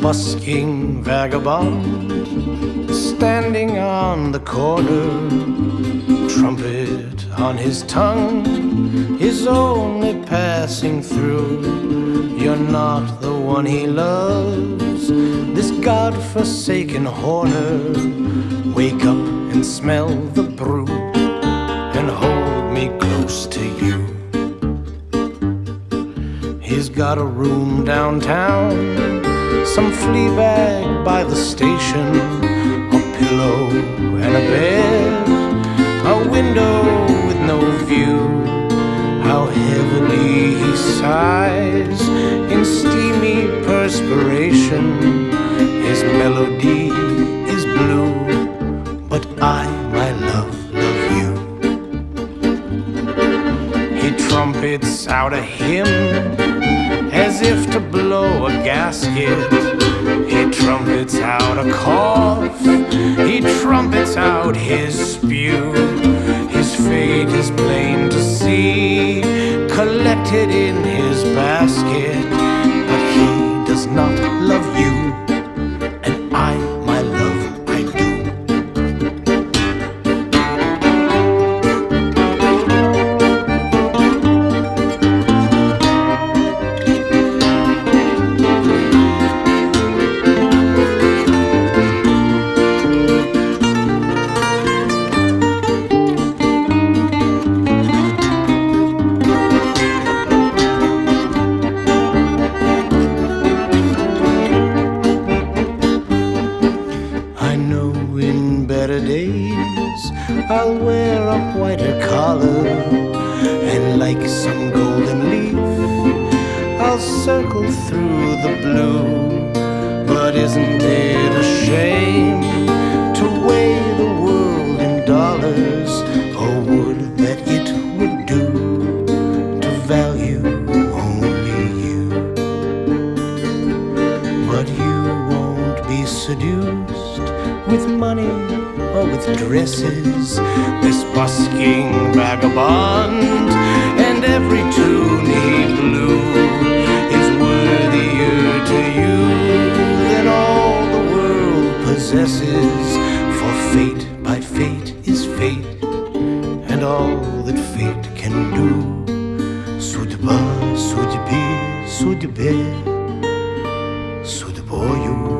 busking vagabond standing on the corner, trumpet on his tongue, is only passing through. You're not the one he loves, this god-forsaken horner. Wake up and smell the brew and hold me close to you. He's got a room downtown, some flea bag by the station, a pillow and a bed, a window with no view. How heavily he sighs in steamy perspiration. His melody is blue, but I, my love, love you. He trumpets out a hymn if blow a gasket. He trumpets out a cough, he trumpets out his spew. His fate is plain to see, collected in his basket. But he does not in better days I'll wear a whiter collar and like some golden leaf I'll circle through the blue. But isn't it a shame to weigh the world in dollars? Oh, would that it would do to value only you. But you won't be seduced with money or with dresses. This busking vagabond and every tune he blew is worthier to you than all the world possesses. For fate by fate is fate, and all that fate can do. Судьба, судьбе, судьбе, судьбою